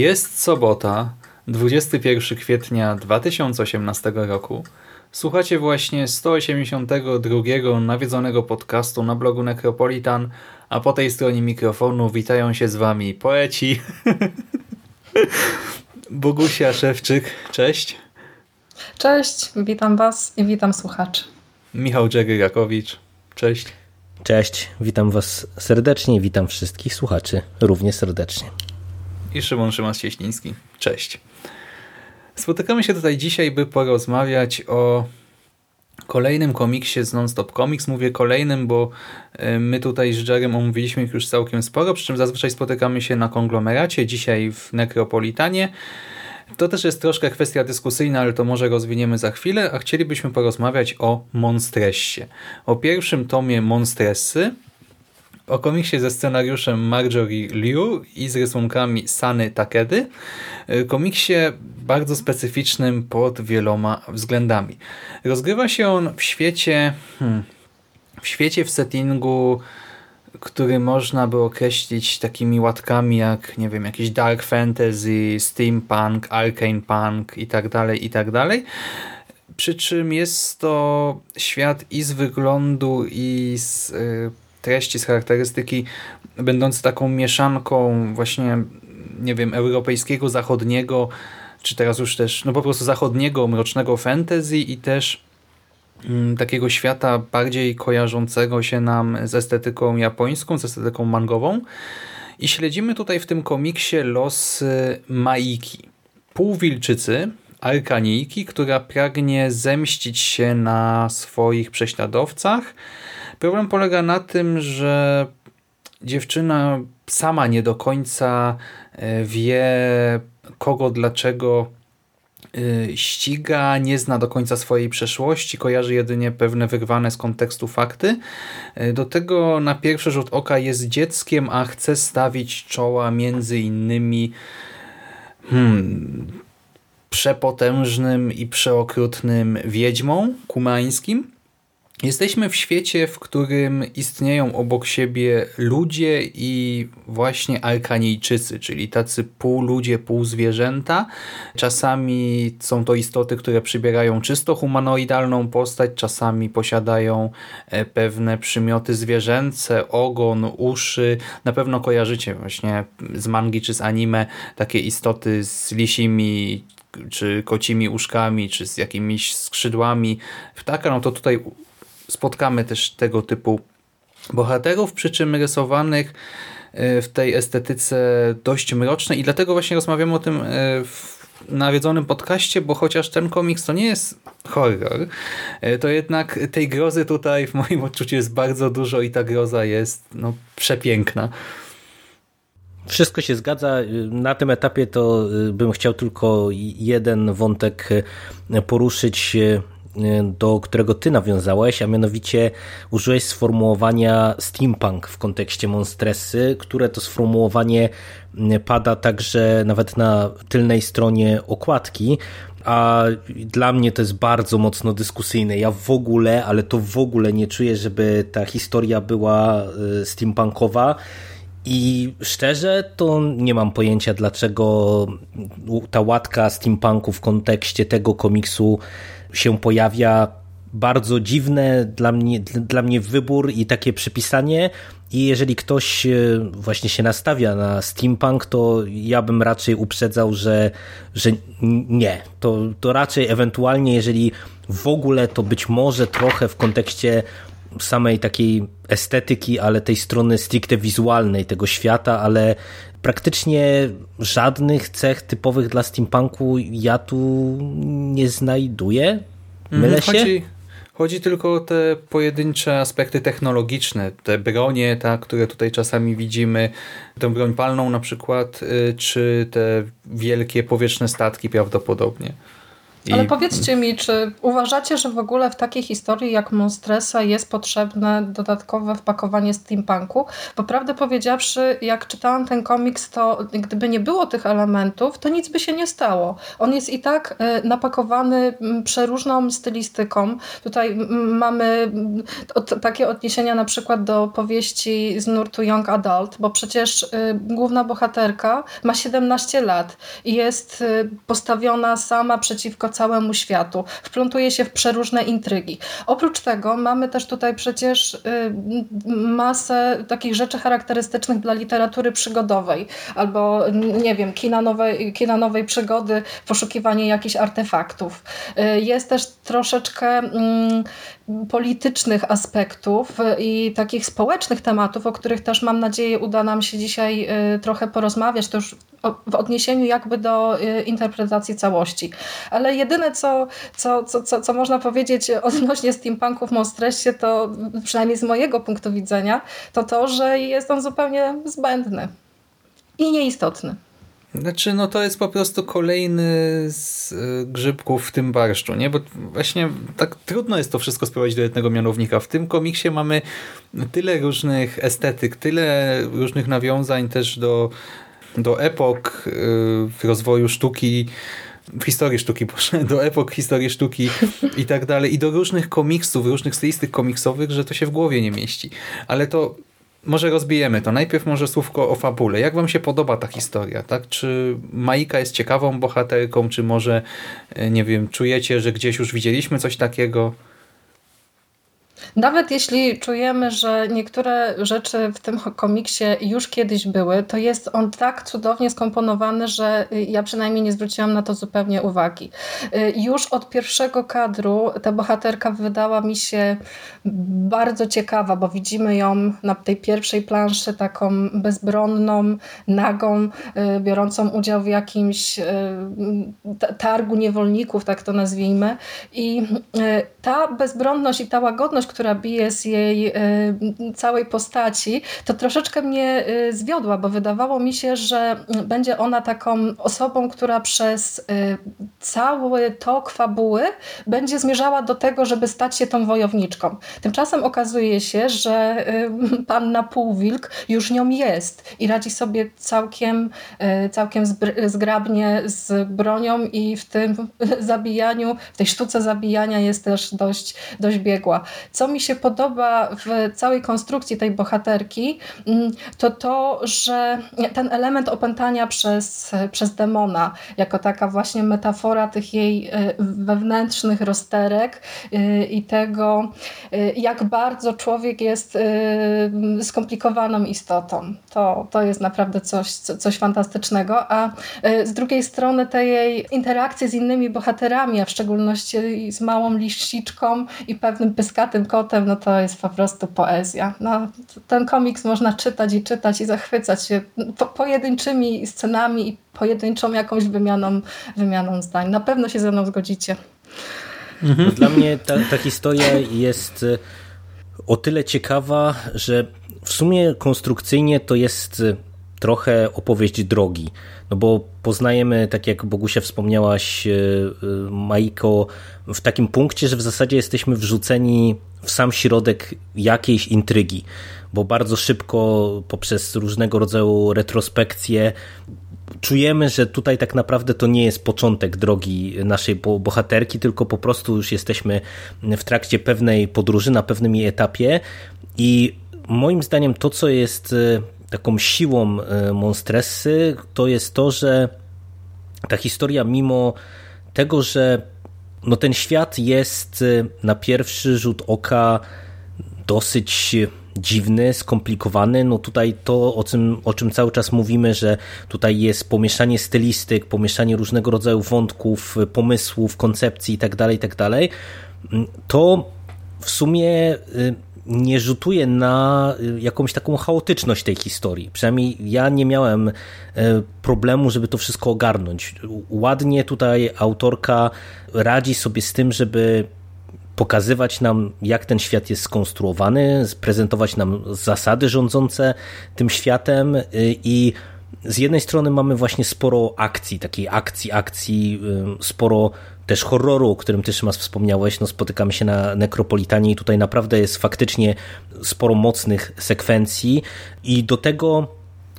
Jest sobota, 21 kwietnia 2018 roku. Słuchacie właśnie 182 nawiedzonego podcastu na blogu Necropolitan, a po tej stronie mikrofonu witają się z wami poeci Bogusia Szewczyk, cześć. Cześć, witam was i witam słuchaczy. Michał Dżery-Rakowicz, cześć. Cześć, witam was serdecznie, witam wszystkich słuchaczy równie serdecznie i Szymon Szymas-Cieśliński. Cześć. Spotykamy się tutaj dzisiaj, by porozmawiać o kolejnym komiksie z Nonstop Comics. Mówię kolejnym, bo e, my tutaj z Jerem omówiliśmy ich już całkiem sporo, przy czym zazwyczaj spotykamy się na konglomeracie, dzisiaj w Nekropolitanie. To też jest troszkę kwestia dyskusyjna, ale to może rozwiniemy za chwilę, a chcielibyśmy porozmawiać o Monstressie. O pierwszym tomie Monstressy, o komiksie ze scenariuszem Marjorie Liu i z rysunkami Sany Takedy. Y, komiksie bardzo specyficznym pod wieloma względami. Rozgrywa się on w świecie, hmm, w świecie w settingu, który można by określić takimi łatkami jak, nie wiem, jakiś dark fantasy, steampunk, arcane punk i tak dalej, i tak dalej. Przy czym jest to świat i z wyglądu, i z y, treści, z charakterystyki, będący taką mieszanką właśnie, nie wiem, europejskiego, zachodniego, czy teraz już też, no po prostu zachodniego, mrocznego fantasy i też mm, takiego świata bardziej kojarzącego się nam z estetyką japońską, z estetyką mangową. I śledzimy tutaj w tym komiksie los Maiki, półwilczycy, arkanijki, która pragnie zemścić się na swoich prześladowcach, Problem polega na tym, że dziewczyna sama nie do końca e, wie kogo, dlaczego e, ściga, nie zna do końca swojej przeszłości, kojarzy jedynie pewne wyrwane z kontekstu fakty. E, do tego na pierwszy rzut oka jest dzieckiem, a chce stawić czoła między innymi hmm, przepotężnym i przeokrutnym wiedźmą kumańskim, Jesteśmy w świecie, w którym istnieją obok siebie ludzie i właśnie alkanijczycy, czyli tacy pół ludzie, pół zwierzęta. Czasami są to istoty, które przybierają czysto humanoidalną postać, czasami posiadają e, pewne przymioty zwierzęce, ogon, uszy. Na pewno kojarzycie właśnie z mangi czy z anime takie istoty z lisimi czy kocimi uszkami, czy z jakimiś skrzydłami ptaka, no to tutaj spotkamy też tego typu bohaterów, przy czym rysowanych e, w tej estetyce dość mrocznej i dlatego właśnie rozmawiamy o tym e, w nawiedzonym podcaście, bo chociaż ten komiks to nie jest horror, e, to jednak tej grozy tutaj w moim odczuciu jest bardzo dużo i ta groza jest no, przepiękna. Wszystko się zgadza. Na tym etapie to bym chciał tylko jeden wątek poruszyć do którego ty nawiązałeś, a mianowicie użyłeś sformułowania steampunk w kontekście Monstressy, które to sformułowanie pada także nawet na tylnej stronie okładki, a dla mnie to jest bardzo mocno dyskusyjne. Ja w ogóle, ale to w ogóle nie czuję, żeby ta historia była e, steampunkowa. I szczerze to nie mam pojęcia, dlaczego ta łatka steampunku w kontekście tego komiksu się pojawia bardzo dziwne dla mnie, dla mnie wybór i takie przypisanie, i jeżeli ktoś e, właśnie się nastawia na steampunk, to ja bym raczej uprzedzał, że, że nie. To, to raczej ewentualnie, jeżeli w ogóle, to być może trochę w kontekście samej takiej estetyki, ale tej strony stricte wizualnej tego świata, ale praktycznie żadnych cech typowych dla steampunku ja tu nie znajduję. Mylę Mhm, się? Chodzi, chodzi tylko o te pojedyncze aspekty technologiczne, te bronie, tak, które tutaj czasami widzimy, tę broń palną na przykład, y, czy te wielkie powietrzne statki prawdopodobnie. Ale powiedzcie mi, czy uważacie, że w ogóle w takiej historii jak Monstresa jest potrzebne dodatkowe wpakowanie steampunku? Bo prawdę powiedziawszy, jak czytałam ten komiks, to gdyby nie było tych elementów, to nic by się nie stało. On jest i tak e, napakowany m, przeróżną stylistyką. Tutaj mamy m, od, takie odniesienia na przykład do powieści z nurtu Young Adult, bo przecież y, główna bohaterka ma 17 lat i jest y, postawiona sama przeciwko całemu światu. Wplątuje się w przeróżne intrygi. Oprócz tego mamy też tutaj przecież y, masę takich rzeczy charakterystycznych dla literatury przygodowej albo nie wiem, kina nowej, kina nowej przygody, poszukiwanie jakichś artefaktów. Y, Jest też troszeczkę mm, politycznych aspektów i takich społecznych tematów, o których też mam nadzieję uda nam się dzisiaj y, trochę porozmawiać, to już w odniesieniu jakby do y, interpretacji całości. Ale jedyne, co, co, co, co, można powiedzieć odnośnie steampunku w Monstressie, to przynajmniej z mojego punktu widzenia, to to, że jest on zupełnie zbędny i nieistotny. Znaczy, no to jest po prostu kolejny z y, grzybków w tym barszczu, nie? Bo właśnie tak trudno jest to wszystko sprowadzić do jednego mianownika. W tym komiksie mamy tyle różnych estetyk, tyle różnych nawiązań też do, do epok y, w rozwoju sztuki, w historii sztuki, boże, do epok historii sztuki i tak dalej, i do różnych komiksów, różnych stylistyk komiksowych, że to się w głowie nie mieści. Ale to może rozbijemy to. Najpierw może słówko o fabule. Jak wam się podoba ta historia? Tak? Czy Maika jest ciekawą bohaterką, czy może, e, nie wiem, czujecie, że gdzieś już widzieliśmy coś takiego? Nawet jeśli czujemy, że niektóre rzeczy w tym komiksie już kiedyś były, to jest on tak cudownie skomponowany, że ja przynajmniej nie zwróciłam na to zupełnie uwagi. Już od pierwszego kadru ta bohaterka wydała mi się bardzo ciekawa, bo widzimy ją na tej pierwszej planszy taką bezbronną, nagą, biorącą udział w jakimś ta- targu niewolników, tak to nazwijmy. I ta bezbronność i ta łagodność, która bije z jej e, całej postaci, to troszeczkę mnie e, zwiodła, bo wydawało mi się, że będzie ona taką osobą, która przez e, cały tok fabuły będzie zmierzała do tego, żeby stać się tą wojowniczką. Tymczasem okazuje się, że panna Półwilk już nią jest i radzi sobie całkiem, całkiem zgrabnie z bronią i w tym zabijaniu, w tej sztuce zabijania jest też dość, dość biegła. Co mi się podoba w całej konstrukcji tej bohaterki, mm, to to, że ten element opętania przez, przez demona, jako taka właśnie metafora tych jej e, wewnętrznych rozterek e, i tego, e, jak bardzo człowiek jest skomplikowaną istotą. To, to jest naprawdę coś, co- coś fantastycznego, a z drugiej strony te jej interakcje z innymi bohaterami, a w szczególności z małą liściczką i pewnym pyskatym kotem, no to jest po prostu poezja. No, ten komiks można czytać i czytać i zachwycać się po, pojedynczymi scenami i pojedynczą jakąś wymianą, wymianą zdań. Na pewno się ze mną zgodzicie. Dla mnie ta, ta historia jest e, o tyle ciekawa, że w sumie konstrukcyjnie to jest e, trochę opowieść drogi. No bo poznajemy, tak jak Bogusia wspomniałaś, e, e, Majko, w takim punkcie, że w zasadzie jesteśmy wrzuceni w sam środek jakiejś intrygi, bo bardzo szybko poprzez różnego rodzaju retrospekcje czujemy, że tutaj tak naprawdę to nie jest początek drogi naszej bo- bohaterki, tylko po prostu już jesteśmy w trakcie pewnej podróży, na pewnym jej etapie i moim zdaniem to, co jest e, taką siłą e, Monstressy, to jest to, że ta historia mimo tego, że no ten świat jest e, na pierwszy rzut oka dosyć dziwny, skomplikowany. No tutaj to, o czym, o czym cały czas mówimy, że tutaj jest pomieszanie stylistyk, pomieszanie różnego rodzaju wątków, pomysłów, koncepcji itd., tak itd., tak to w sumie y, nie rzutuje na y, jakąś taką chaotyczność tej historii. Przynajmniej ja nie miałem y, problemu, żeby to wszystko ogarnąć. Ładnie tutaj autorka radzi sobie z tym, żeby pokazywać nam, jak ten świat jest skonstruowany, prezentować nam zasady rządzące tym światem i z jednej strony mamy właśnie sporo akcji, takiej akcji, akcji, sporo też horroru, o którym ty Szymas wspomniałeś, no spotykamy się na Nekropolitanie i tutaj naprawdę jest faktycznie sporo mocnych sekwencji. I do tego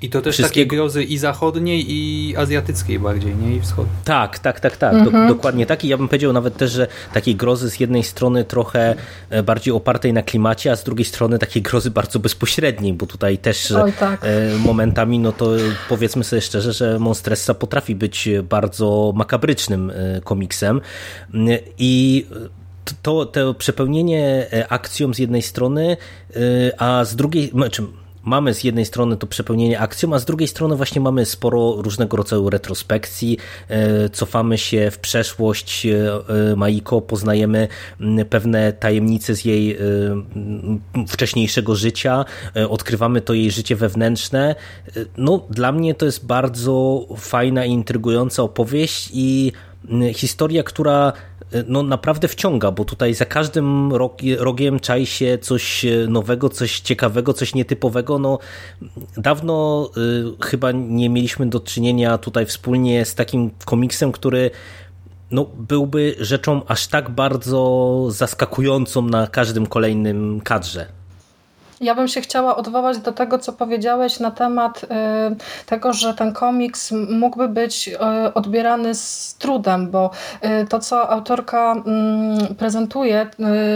i to też takie grozy i zachodniej, i azjatyckiej bardziej, nie? I wschodniej. Tak, tak, tak, tak. Mhm. Do, dokładnie tak. I ja bym powiedział nawet też, że takiej grozy z jednej strony trochę e, bardziej opartej na klimacie, a z drugiej strony takiej grozy bardzo bezpośredniej, bo tutaj też Oj, tak. E, momentami, no to powiedzmy sobie szczerze, że Monstressa potrafi być bardzo makabrycznym e, komiksem. I to, to przepełnienie akcją z jednej strony, a z drugiej, znaczy mamy z jednej strony to przepełnienie akcją, a z drugiej strony właśnie mamy sporo różnego rodzaju retrospekcji, e, cofamy się w przeszłość e, e, Maiko, poznajemy pewne tajemnice z jej wcześniejszego życia, odkrywamy to jej życie wewnętrzne. No, dla mnie to jest bardzo fajna i intrygująca opowieść i historia, która no naprawdę wciąga, bo tutaj za każdym rogiem czai się coś nowego, coś ciekawego, coś nietypowego. No, dawno y, chyba nie mieliśmy do czynienia tutaj wspólnie z takim komiksem, który no, byłby rzeczą aż tak bardzo zaskakującą na każdym kolejnym kadrze. Ja bym się chciała odwołać do tego, co powiedziałeś na temat y, tego, że ten komiks mógłby być y, odbierany z trudem, bo y, to, co autorka mm, prezentuje,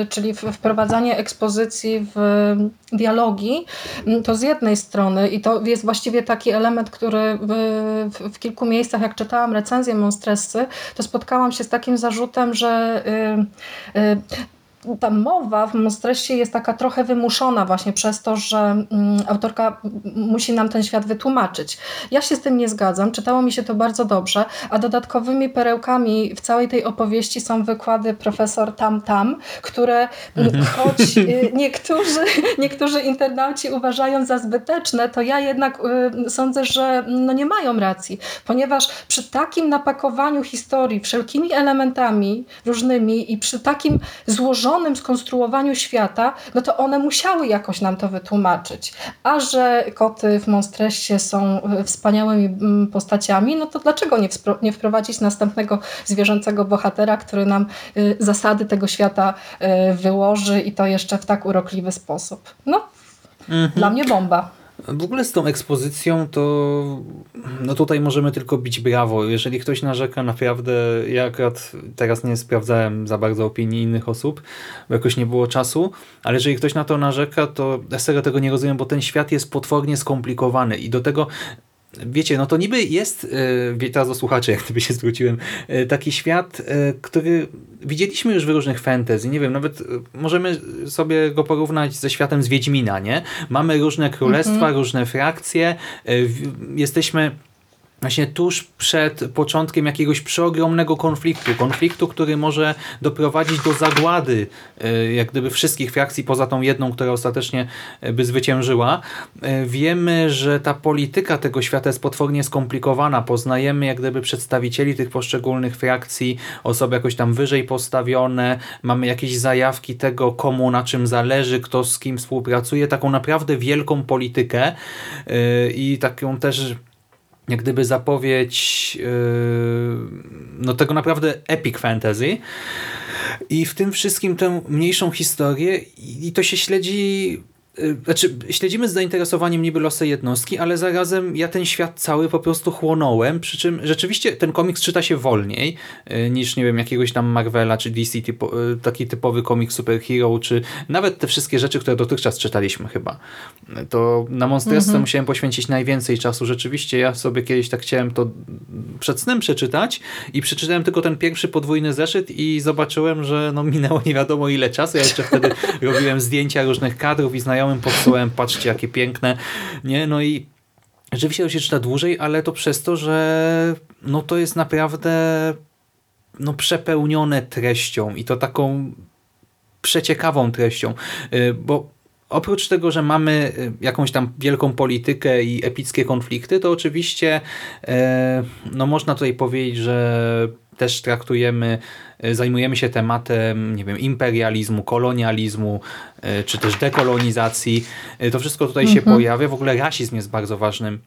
czyli wprowadzanie ekspozycji w dialogi, to z jednej strony i to jest właściwie taki element, który w, kilku miejscach, jak czytałam recenzję Monstressy, to spotkałam się z takim zarzutem, że ta mowa w Monstressie jest taka trochę wymuszona właśnie przez to, że mm, autorka musi nam ten świat wytłumaczyć. Ja się z tym nie zgadzam, czytało mi się to bardzo dobrze, a dodatkowymi perełkami w całej tej opowieści są wykłady profesor Tam Tam, które mhm. choć y, niektórzy, niektórzy internauci uważają za zbyteczne, to ja jednak y, sądzę, że no nie mają racji, ponieważ przy takim napakowaniu historii wszelkimi elementami różnymi i przy takim złożonym złożonym skonstruowaniu świata, no to one musiały jakoś nam to wytłumaczyć. A że koty w Monstressie są e, wspaniałymi mm, postaciami, no to dlaczego nie, nie wprowadzić następnego zwierzęcego bohatera, który nam e, zasady tego świata e, wyłoży i to jeszcze w tak urokliwy sposób. No, mhm. dla mnie bomba. W ogóle z tą ekspozycją to no tutaj możemy tylko bić brawo. Jeżeli ktoś narzeka naprawdę, ja akurat teraz nie sprawdzałem za bardzo opinii innych osób, bo jakoś nie było czasu, ale jeżeli ktoś na to narzeka, to ja serio tego nie rozumiem, bo ten świat jest potwornie skomplikowany i do tego wiecie, no to niby jest, yy, teraz do słuchaczy, jak gdyby się zwróciłem, e, taki świat, e, który widzieliśmy już w różnych fantasy, nie wiem, nawet możemy sobie go porównać ze światem z Wiedźmina, nie? Mamy różne królestwa, mm -hmm. różne frakcje, jesteśmy właśnie tuż przed początkiem jakiegoś przeogromnego konfliktu. Konfliktu, który może doprowadzić do zagłady e, jak gdyby wszystkich frakcji poza tą jedną, która ostatecznie e, by zwyciężyła. E, wiemy, że ta polityka tego świata jest potwornie skomplikowana. Poznajemy jak gdyby przedstawicieli tych poszczególnych frakcji, osoby jakoś tam wyżej postawione, mamy jakieś zajawki tego, komu na czym zależy, kto z kim współpracuje, taką naprawdę wielką politykę i taką też jak gdyby zapowiedź yy, no tego naprawdę epic fantasy. I w tym wszystkim tę mniejszą historię i to się śledzi znaczy, śledzimy z zainteresowaniem niby losy jednostki, ale zarazem ja ten świat cały po prostu chłonąłem, przy czym rzeczywiście ten komiks czyta się wolniej y, niż, nie wiem, jakiegoś tam Marvela czy DC, typo, y, taki typowy komiks superhero, czy nawet te wszystkie rzeczy, które dotychczas czytaliśmy chyba. To na Monsterce mhm. musiałem poświęcić najwięcej czasu. Rzeczywiście ja sobie kiedyś tak chciałem to przed snem przeczytać i przeczytałem tylko ten pierwszy podwójny zeszyt i zobaczyłem, że no minęło nie wiadomo ile czasu. Ja jeszcze wtedy robiłem zdjęcia różnych kadrów i znajomych białym popsułem, patrzcie jakie piękne, nie, no i rzeczywiście to się czyta dłużej, ale to przez to, że no to jest naprawdę no przepełnione treścią i to taką przeciekawą treścią, y, bo oprócz tego, że mamy y, jakąś tam wielką politykę i epickie konflikty, to oczywiście y, no można tutaj powiedzieć, że też traktujemy, zajmujemy się tematem, nie wiem, imperializmu, kolonializmu, czy też dekolonizacji. To wszystko tutaj mhm. się pojawia. W ogóle rasizm jest bardzo ważnym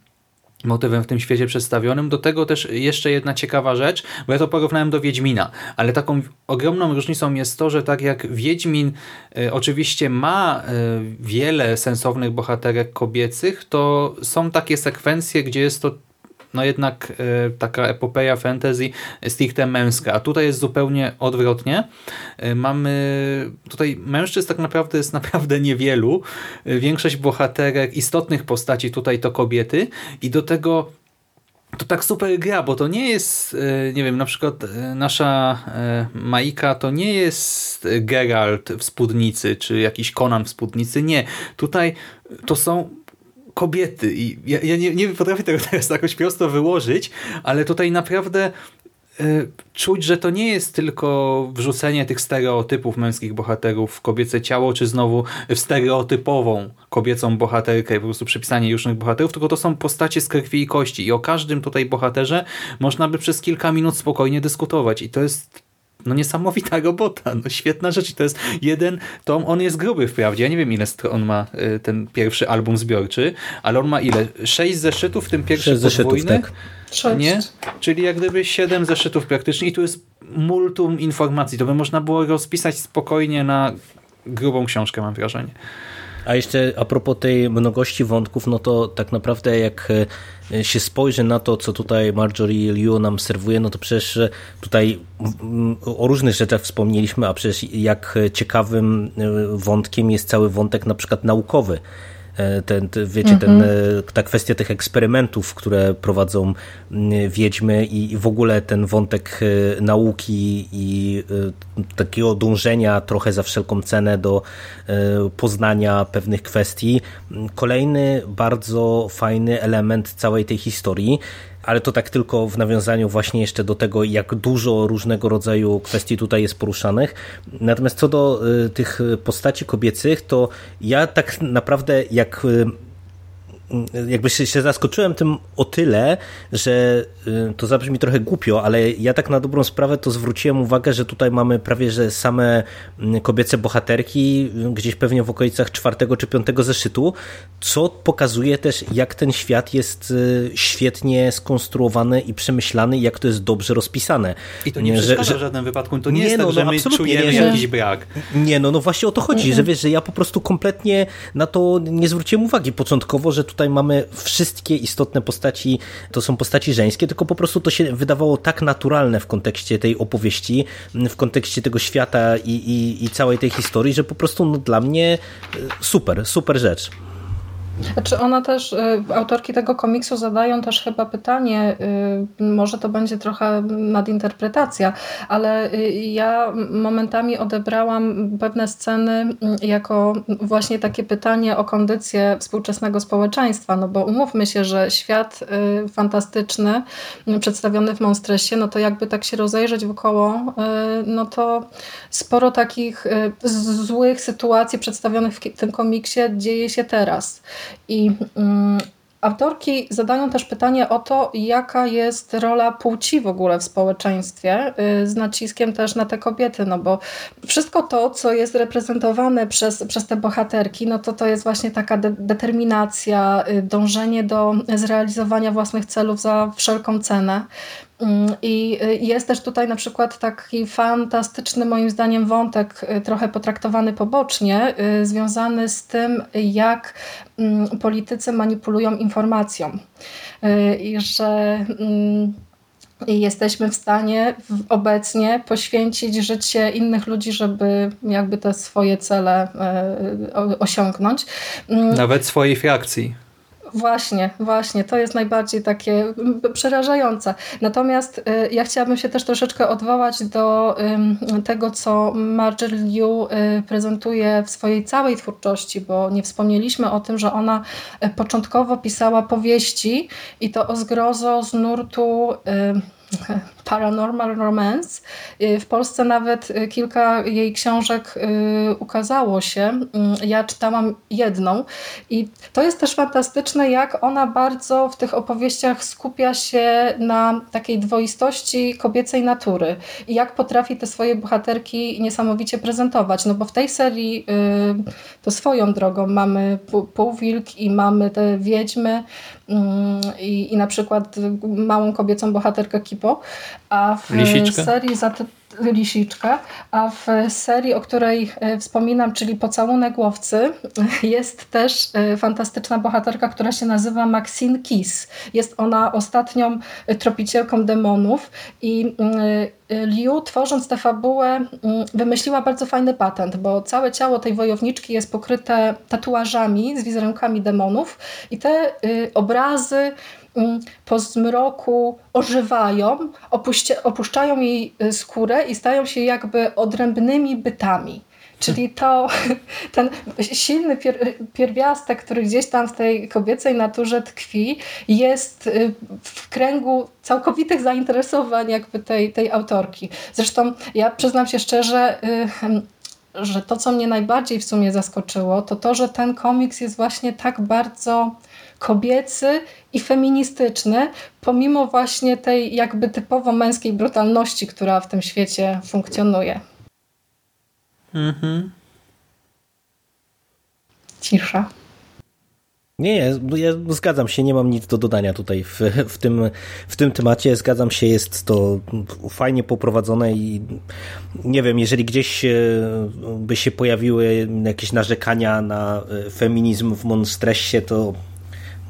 motywem w tym świecie przedstawionym. Do tego też jeszcze jedna ciekawa rzecz, bo ja to porównałem do Wiedźmina, ale taką ogromną różnicą jest to, że tak jak Wiedźmin oczywiście ma wiele sensownych bohaterek kobiecych, to są takie sekwencje, gdzie jest to no jednak e, taka epopeja fantasy stricte męska, a tutaj jest zupełnie odwrotnie. E, mamy tutaj mężczyzn tak naprawdę jest naprawdę niewielu. E, większość bohaterek, istotnych postaci tutaj to kobiety i do tego to tak super gra, bo to nie jest, nie wiem, na przykład nasza Maika to nie jest Geralt w spódnicy, czy jakiś Conan w spódnicy, nie. Tutaj to są kobiety. I ja, ja nie, nie potrafię tego teraz jakoś prosto wyłożyć, ale tutaj naprawdę y, czuć, że to nie jest tylko wrzucenie tych stereotypów męskich bohaterów w kobiece ciało, czy znowu w stereotypową kobiecą bohaterkę, po prostu przypisanie różnych bohaterów, tylko to są postacie z krwi i kości i o każdym tutaj bohaterze można by przez kilka minut spokojnie dyskutować i to jest no niesamowita robota, no świetna rzecz i to jest jeden tom, on jest gruby wprawdzie, ja nie wiem ile on ma y, ten pierwszy album zbiorczy, ale on ma ile? Sześć zeszytów, w tym pierwszy Sześć podwójny? Zeszytów, tak. Nie? Czyli jak gdyby siedem zeszytów praktycznie i tu jest multum informacji, to by można było rozpisać spokojnie na grubą książkę, mam wrażenie. A jeszcze a propos tej mnogości wątków, no to tak naprawdę jak e, się spojrzy na to, co tutaj Marjorie Liu nam serwuje, no to przecież tutaj o różnych rzeczach wspomnieliśmy, a przecież jak ciekawym e, wątkiem jest cały wątek na przykład naukowy, E, ten, wiecie, ten, mhm. e, ta kwestia tych eksperymentów, które prowadzą wiedźmy i w ogóle ten wątek e, nauki i takiego dążenia trochę za wszelką cenę do poznania pewnych kwestii. Kolejny bardzo fajny element całej tej historii, ale to tak tylko w nawiązaniu właśnie jeszcze do tego, jak dużo różnego rodzaju kwestii tutaj jest poruszanych. Natomiast co do y, tych postaci kobiecych, to ja tak naprawdę jak y, jakby się, się zaskoczyłem tym o tyle, że y, to zabrzmi trochę głupio, ale ja tak na dobrą sprawę to zwróciłem uwagę, że tutaj mamy prawie że same mm, kobiece bohaterki, gdzieś pewnie w okolicach czwartego czy piątego zeszytu, co pokazuje też, jak ten świat jest y, świetnie skonstruowany i przemyślany, jak to jest dobrze rozpisane. I to nie przeszkadza że, że, w żadnym wypadku. To nie, nie jest no, tak, że no, my czujemy nie, jakiś brak. Nie, no, no właśnie o to chodzi, że wiesz, że ja po prostu kompletnie na to nie zwróciłem uwagi początkowo, że tutaj mamy wszystkie istotne postaci, to są postaci żeńskie, tylko po prostu to się wydawało tak naturalne w kontekście tej opowieści, w kontekście tego świata i, i, i całej tej historii, że po prostu no, dla mnie e, super, super rzecz. Znaczy ona też, y, autorki tego komiksu zadają też chyba pytanie, y, może to będzie trochę nadinterpretacja, ale y, ja momentami odebrałam pewne sceny jako właśnie takie pytanie o kondycję współczesnego społeczeństwa, no bo umówmy się, że świat fantastyczny przedstawiony w Monstresie, no to jakby tak się rozejrzeć wokoło, no to sporo takich złych sytuacji przedstawionych w tym komiksie dzieje się teraz. I mm, Autorki zadają też pytanie o to, jaka jest rola płci w ogóle w społeczeństwie, y, z naciskiem też na te kobiety, no bo wszystko to, co jest reprezentowane przez, przez te bohaterki, no to to jest właśnie taka de determinacja, y, dążenie do zrealizowania własnych celów za wszelką cenę. Mm, I y, jest też tutaj na przykład taki fantastyczny moim zdaniem wątek, y, trochę potraktowany pobocznie, y, związany z tym, jak mm, politycy manipulują informacją. I że mm, jesteśmy w stanie obecnie poświęcić życie innych ludzi, żeby jakby te swoje cele osiągnąć. Nawet swojej frakcji. Właśnie, właśnie. To jest najbardziej takie przerażające. Natomiast y, ja chciałabym się też troszeczkę odwołać do tego, co Marjorie Liu y, prezentuje w swojej całej twórczości, bo nie wspomnieliśmy o tym, że ona y, początkowo pisała powieści i to o zgrozo z nurtu Paranormal Romance. Y, w Polsce nawet y, kilka jej książek y, ukazało się. Ja czytałam jedną i to jest też fantastyczne, jak ona bardzo w tych opowieściach skupia się na takiej dwoistości kobiecej natury i jak potrafi te swoje bohaterki niesamowicie prezentować. No bo w tej serii to swoją drogą mamy półwilk i mamy te wiedźmy i, i na przykład małą kobiecą bohaterkę A w Lisiczkę. serii Lisiczka, a w serii, o której e, wspominam, czyli Pocałunek Łowcy, jest też e, fantastyczna bohaterka, która się nazywa Maxine Kiss. Jest ona ostatnią tropicielką demonów i e, Liu, tworząc tę fabułę, wymyśliła bardzo fajny patent, bo całe ciało tej wojowniczki jest pokryte tatuażami z wizerunkami demonów i te obrazy Mm, po zmroku ożywają, opuszczają jej y, skórę i stają się jakby odrębnymi bytami. Czyli to, ten silny pier, pierwiastek, który gdzieś tam w tej kobiecej naturze tkwi, jest y, w kręgu całkowitych zainteresowań jakby tej, tej autorki. Zresztą ja przyznam się szczerze, y, że to, co mnie najbardziej w sumie zaskoczyło, to to, że ten komiks jest właśnie tak bardzo kobiecy i feministyczny, pomimo właśnie tej jakby typowo męskiej brutalności, która w tym świecie funkcjonuje. Mhm. Cisza. Nie, nie, ja zgadzam się, nie mam nic do dodania tutaj w, w, tym, w tym temacie. Zgadzam się, jest to fajnie poprowadzone i nie wiem, jeżeli gdzieś by się pojawiły jakieś narzekania na feminizm w Monstressie, to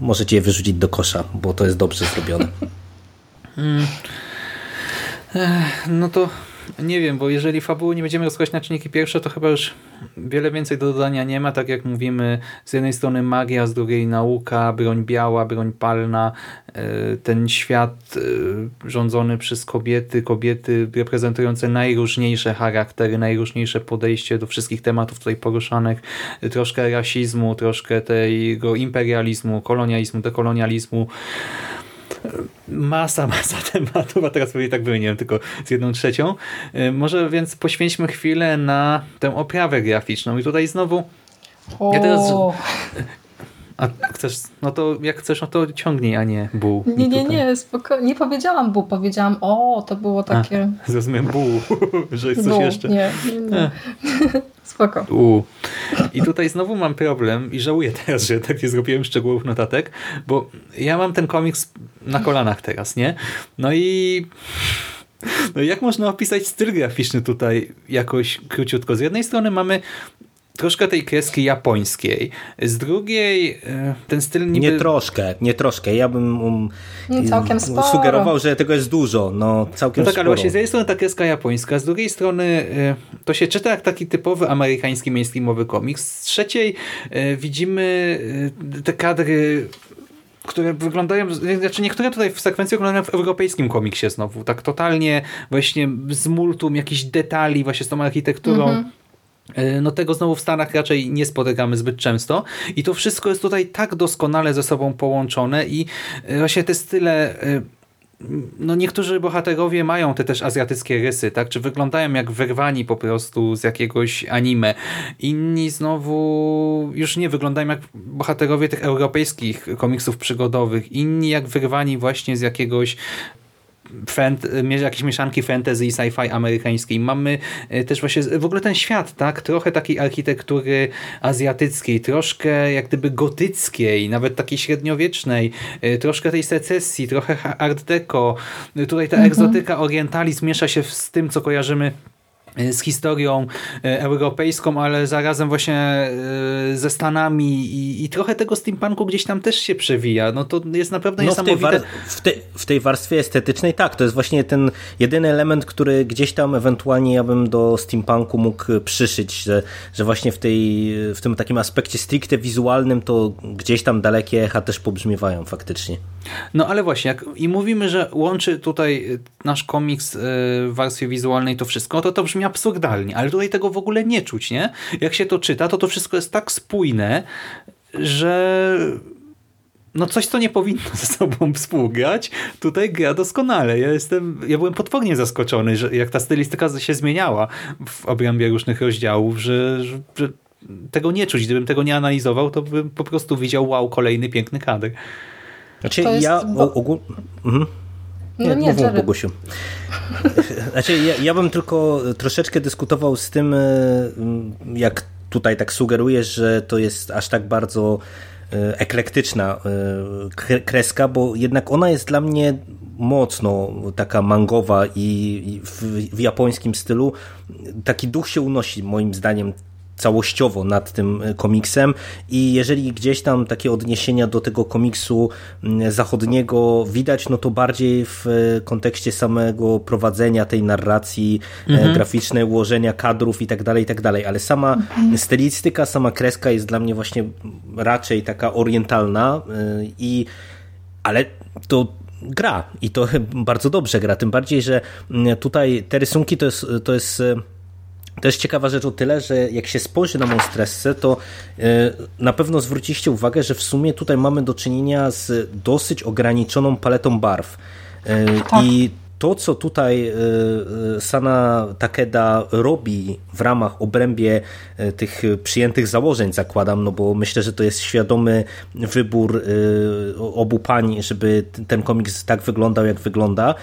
możecie je wyrzucić do kosza, bo to jest dobrze zrobione. Hmm. No to nie wiem, bo jeżeli fabuły nie będziemy rozkładać na czynniki pierwsze, to chyba już wiele więcej do dodania nie ma. Tak jak mówimy, z jednej strony magia, z drugiej nauka, broń biała, broń palna, e, ten świat e, rządzony przez kobiety, kobiety reprezentujące najróżniejsze charaktery, najróżniejsze podejście do wszystkich tematów tutaj poruszanych, troszkę rasizmu, troszkę tego imperializmu, kolonializmu, dekolonializmu, masa, masa tematów, a teraz pewnie tak wymieniłem tylko z jedną trzecią. Y, może więc poświęćmy chwilę na tę oprawę graficzną i tutaj znowu o. ja teraz a chcesz, no to jak chcesz, no to ciągnij, a nie bu. Nie, nie, nie, spoko- nie powiedziałam bu, powiedziałam o, to było takie... A, zrozumiem bu, że jest coś jeszcze. Nie, nie. Spoko. U. I tutaj znowu mam problem i żałuję teraz, że tak nie zrobiłem szczegółów notatek, bo ja mam ten komiks na kolanach teraz, nie? No i... No jak można opisać styl graficzny tutaj jakoś króciutko? Z jednej strony mamy troszkę tej kreski japońskiej. Z drugiej e, ten styl niby... Nie troszkę, nie troszkę. Ja bym um, całkiem sporo. sugerował, że tego jest dużo. No, całkiem no tak, sporo. ale właśnie z jednej strony ta kreska japońska, z drugiej strony e, to się czyta jak taki typowy amerykański mainstreamowy komiks. Z trzeciej e, widzimy te kadry które wyglądają, znaczy niektóre tutaj w sekwencji wyglądają w europejskim komiksie znowu, tak totalnie właśnie z multum jakichś detali właśnie z tą architekturą. Mm -hmm no tego znowu w Stanach raczej nie spotykamy zbyt często i to wszystko jest tutaj tak doskonale ze sobą połączone i e, właśnie te style e, no niektórzy bohaterowie mają te też azjatyckie rysy, tak? Czy wyglądają jak wyrwani po prostu z jakiegoś anime. Inni znowu już nie wyglądają jak bohaterowie tych europejskich komiksów przygodowych. Inni jak wyrwani właśnie z jakiegoś jakieś mieszanki fantasy i sci-fi amerykańskiej. Mamy e, też właśnie w ogóle ten świat, tak? Trochę takiej architektury azjatyckiej, troszkę jak gdyby gotyckiej, nawet takiej średniowiecznej, e, troszkę tej secesji, trochę art deco. Tutaj ta mhm. egzotyka orientalizm miesza się z tym, co kojarzymy z historią y, europejską, ale zarazem właśnie y, ze Stanami i, i trochę tego steampunku gdzieś tam też się przewija. No to jest naprawdę no, w tej, niesamowite. w, te, w tej warstwie estetycznej tak, to jest właśnie ten jedyny element, który gdzieś tam ewentualnie ja bym do steampunku mógł przyszyć, że, że właśnie w, tej, w tym takim aspekcie stricte wizualnym to gdzieś tam dalekie echa też pobrzmiewają faktycznie. No ale właśnie, jak i mówimy, że łączy tutaj y, nasz komiks y, w warstwie wizualnej to wszystko, to to brzmi absurdalnie, ale tutaj tego w ogóle nie czuć, nie? Jak się to czyta, to to wszystko jest tak spójne, że no coś, co nie powinno ze sobą współgrać, tutaj gra doskonale. Ja jestem, ja byłem potwornie zaskoczony, że jak ta stylistyka się zmieniała w obrębie różnych rozdziałów, że, że, że tego nie czuć. Gdybym tego nie analizował, to bym po prostu widział wow, kolejny piękny kadr. Znaczy To jest ja ogólnie... Mhm. No Nie, nie, mów. Bogusiu. Znaczy, ja, ja bym tylko troszeczkę dyskutował z tym, e, jak tutaj tak sugerujesz, że to jest aż tak bardzo e, eklektyczna e, kre- kreska, bo jednak ona jest dla mnie mocno taka mangowa i i w, w japońskim stylu taki duch się unosi moim zdaniem całościowo nad tym e, komiksem. I jeżeli gdzieś tam takie odniesienia do tego komiksu zachodniego widać, no to bardziej w e, kontekście samego prowadzenia tej narracji e, graficznej, ułożenia kadrów i tak dalej, i tak dalej, ale sama stylistyka, sama kreska jest dla mnie właśnie raczej taka orientalna i ale to gra i to bardzo dobrze gra, tym bardziej, że tutaj te rysunki to jest, to jest to jest ciekawa rzecz o tyle, że jak się spojrzy na Monstressę, to e, na pewno zwróciliście uwagę, że w sumie tutaj mamy do czynienia z dosyć ograniczoną paletą barw. E, I to, co tutaj e, e, Sana Takeda robi w ramach obrębie e, tych przyjętych założeń, zakładam, no bo myślę, że to jest świadomy wybór obu pań, żeby ten komiks tak wyglądał, jak wygląda,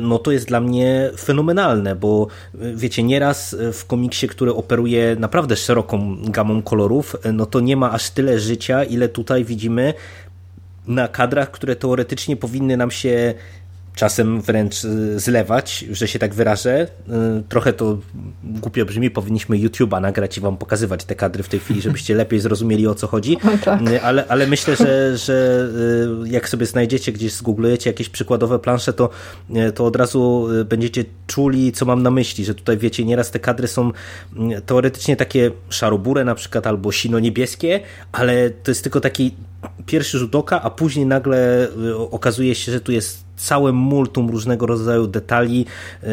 no to jest dla mnie fenomenalne, bo wiecie, nieraz w komiksie, który operuje naprawdę szeroką gamą kolorów, no to nie ma aż tyle życia, ile tutaj widzimy na kadrach, które teoretycznie powinny nam się czasem wręcz y, zlewać, że się tak wyrażę. Y, Trochę to głupio brzmi, powinniśmy YouTube'a nagrać i wam pokazywać te kadry w tej chwili, żebyście lepiej zrozumieli o co chodzi. Tak. Y, Ale, ale myślę, że, że jak sobie znajdziecie gdzieś, zgooglujecie jakieś przykładowe plansze, to, to od razu będziecie czuli, co mam na myśli, że tutaj wiecie, nieraz te kadry są teoretycznie takie szarobure na przykład, albo sino-niebieskie, ale to jest tylko taki pierwszy rzut oka, a później nagle okazuje się, że tu jest całe multum różnego rodzaju detali y,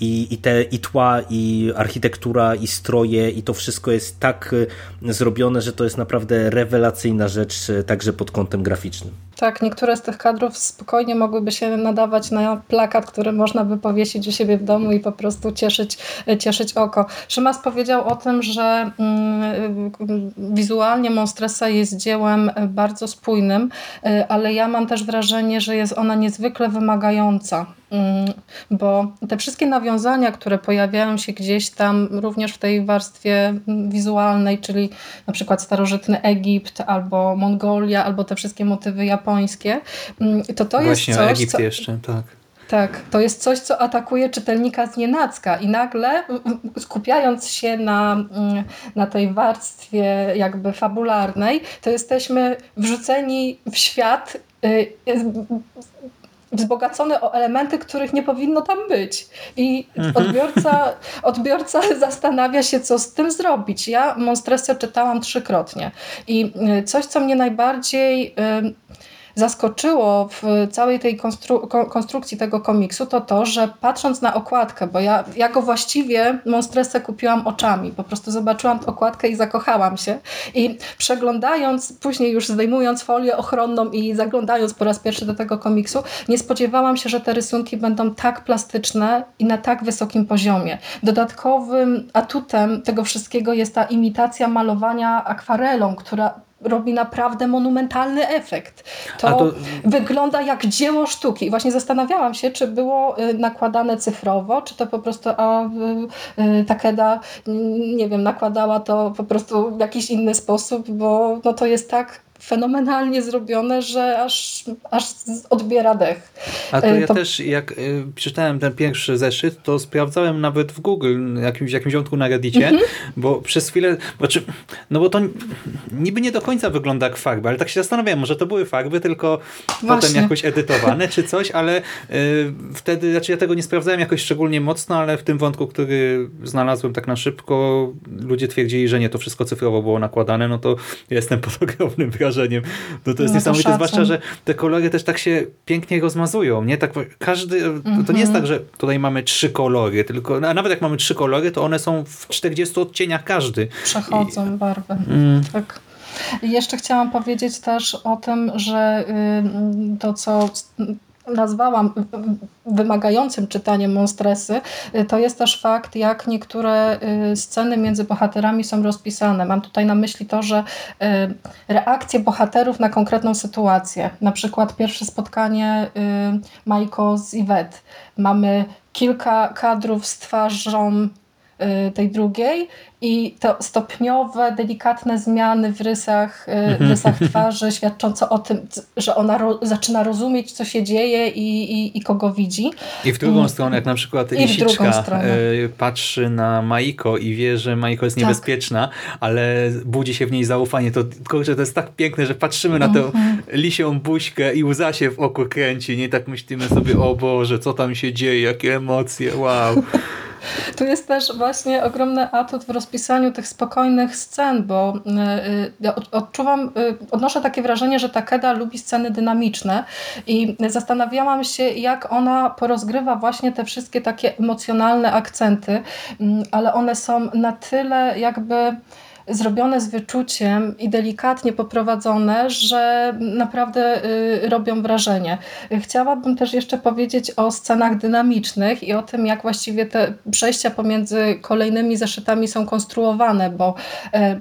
i, i te i tła, i architektura, i stroje, i to wszystko jest tak y, zrobione, że to jest naprawdę rewelacyjna rzecz, y, także pod kątem graficznym. Tak, niektóre z tych kadrów spokojnie mogłyby się nadawać na plakat, który można by powiesić u siebie w domu i po prostu cieszyć, cieszyć oko. Szymas powiedział o tym, że mm, wizualnie Monstresa jest dziełem bardzo spójnym, y, ale ja mam też wrażenie, że jest ona niezwykle wymagająca. Mm, Bo te wszystkie nawiązania, które pojawiają się gdzieś tam również w tej warstwie wizualnej, czyli na przykład starożytny Egipt albo Mongolia, albo te wszystkie motywy japońskie, mm, to to Właśnie jest coś, Egipt co, jeszcze, tak. tak, to jest coś, co atakuje czytelnika z nienacka i nagle skupiając się na, mm, na tej warstwie jakby fabularnej, to jesteśmy wrzuceni w świat wzbogacony o elementy, których nie powinno tam być. I odbiorca, odbiorca zastanawia się, co z tym zrobić. Ja Monstresę czytałam trzykrotnie i y, coś, co mnie najbardziej y, zaskoczyło w całej tej konstru ko- konstrukcji tego komiksu, to to, że patrząc na okładkę, bo ja, ja go właściwie Monstresę kupiłam oczami, po prostu zobaczyłam okładkę i zakochałam się i przeglądając, później już zdejmując folię ochronną i zaglądając po raz pierwszy do tego komiksu, nie spodziewałam się, że te rysunki będą tak plastyczne i na tak wysokim poziomie. Dodatkowym atutem tego wszystkiego jest ta imitacja malowania akwarelą, która robi naprawdę monumentalny efekt. To, to- wygląda jak dzieło sztuki. I właśnie zastanawiałam się, czy było y, nakładane cyfrowo, czy to po prostu a, y, y, Takeda, nie wiem, nakładała to po prostu w jakiś inny sposób, bo no to jest tak fenomenalnie zrobione, że aż, aż odbiera dech. A to ja to... też, jak y, czytałem ten pierwszy zeszyt, to sprawdzałem nawet w Google, jakimś, jakimś wątku na Reddicie, mm -hmm. bo przez chwilę, znaczy, no bo to niby nie do końca wygląda jak farby, ale tak się zastanawiałem, może to były farby, tylko Właśnie. potem jakoś edytowane czy coś, ale y, wtedy, znaczy ja tego nie sprawdzałem jakoś szczególnie mocno, ale w tym wątku, który znalazłem tak na szybko, ludzie twierdzili, że nie, to wszystko cyfrowo było nakładane, no to jestem pod ogromnym wrażeniem. No to jest no niesamowite, zwłaszcza, że te kolory też tak się pięknie rozmazują, nie? Tak każdy, mm -hmm. to nie jest tak, że tutaj mamy trzy kolory, tylko, a nawet jak mamy trzy kolory, to one są w 40 odcieniach każdy. Przechodzą I... barwy. Mm. Tak. Jeszcze chciałam powiedzieć też o tym, że y, to, co nazwałam wymagającym czytaniem Monstresy, y, to jest też fakt, jak niektóre y, sceny między bohaterami są rozpisane. Mam tutaj na myśli to, że y, reakcje bohaterów na konkretną sytuację, na przykład pierwsze spotkanie Majko z Yvette. Mamy kilka kadrów z twarzą tej drugiej i to stopniowe, delikatne zmiany w rysach, e, w mhm. rysach twarzy świadczące o tym, że ona ro zaczyna rozumieć, co się dzieje i, i, i kogo widzi. I w drugą I, stronę, jak na przykład Lisiczka e, patrzy na Maiko i wie, że Maiko jest tak. niebezpieczna, tak. ale budzi się w niej zaufanie, to kurczę, to jest tak piękne, że patrzymy na tę mm -hmm. lisią buźkę i łza się w oku kręci, nie tak myślimy sobie, o Boże, co tam się dzieje, jakie emocje, wow. Tu jest też właśnie ogromny atut w rozpisaniu tych spokojnych scen, bo y, ja odczuwam, y, odnoszę takie wrażenie, że Takeda lubi sceny dynamiczne i zastanawiałam się, jak ona porozgrywa właśnie te wszystkie takie emocjonalne akcenty, mm, ale one są na tyle jakby zrobione z wyczuciem i delikatnie poprowadzone, że naprawdę y, robią wrażenie. Chciałabym też jeszcze powiedzieć o scenach dynamicznych i o tym, jak właściwie te przejścia pomiędzy kolejnymi zeszytami są konstruowane, bo y,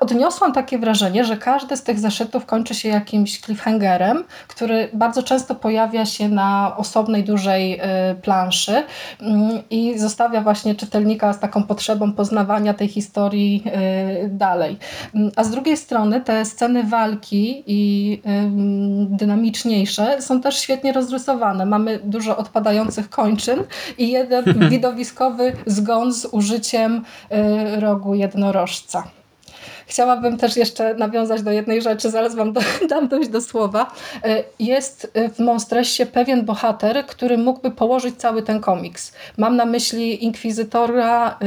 odniosłam takie wrażenie, że każdy z tych zeszytów kończy się jakimś cliffhangerem, który bardzo często pojawia się na osobnej, dużej y, planszy mm, i zostawia właśnie czytelnika z taką potrzebą poznawania tej historii y, dalej. Mm, a z drugiej strony te sceny walki i dynamiczniejsze są też świetnie rozrysowane. Mamy dużo odpadających kończyn i jeden widowiskowy zgon z użyciem y, rogu jednorożca. Chciałabym też jeszcze nawiązać do jednej rzeczy, zaraz Wam dam dojść do słowa. E, jest w Monstressie pewien bohater, który mógłby położyć cały ten komiks. Mam na myśli inkwizytora